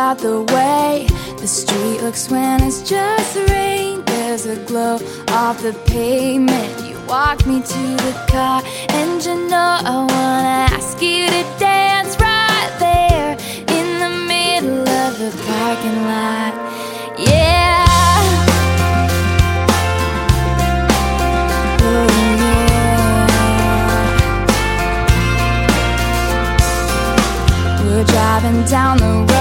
about the way the street looks when it's just rain. There's a glow off the pavement. You walk me to the car, and you know I wanna ask you to dance right there in the middle of the parking lot. Yeah. Oh, driving down the road.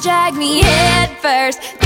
drag me head first.